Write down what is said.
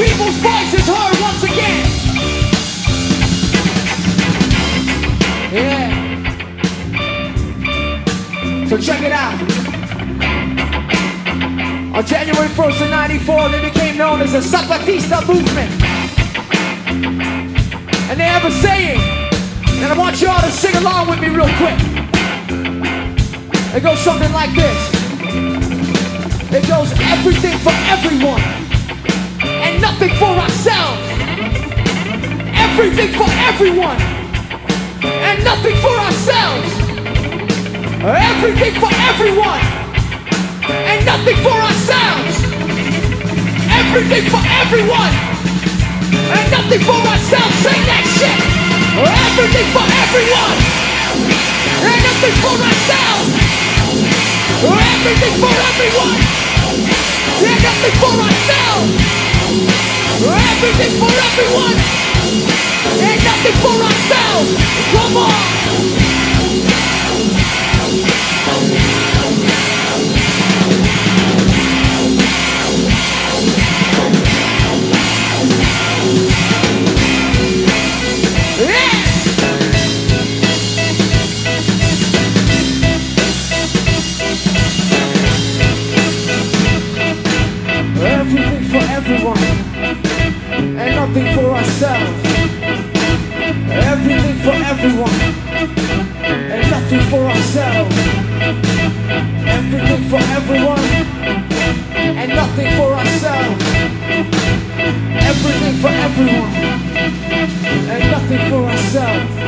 people's voice is heard once again. Yeah. So check it out. On January 1st of 94, they became known as the Zapatista movement. And they have a saying, and I want y'all to sing along with me real quick. It goes something like this. It goes everything for everyone, Everything for everyone, and nothing for ourselves. Everything for everyone, and nothing for ourselves. Everything for everyone, and nothing for ourselves. Sing that shit. Everything for everyone, and nothing for ourselves. Everything for everyone, and nothing for ourselves. Everything for everyone, and nothing for ourselves. Come on. everyone and nothing for ourselves. Everything for everyone and nothing for ourselves. Everything for everyone and nothing for ourselves.